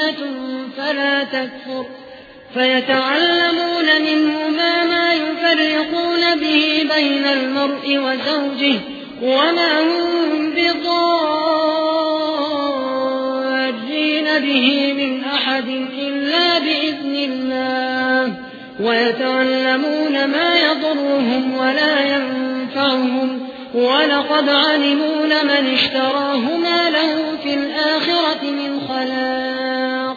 فتنة فلا تكفر. فيتعلمون منهما ما يفرقون به بين المرء وزوجه وما هم بضارين به من أحد إلا بإذن الله. ويتعلمون ما يضرهم ولا ينفعهم. ولقد علموا لمن اشتراه ما له في الآخرة من خلاق.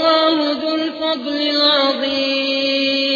الله ذو الفضل العظيم.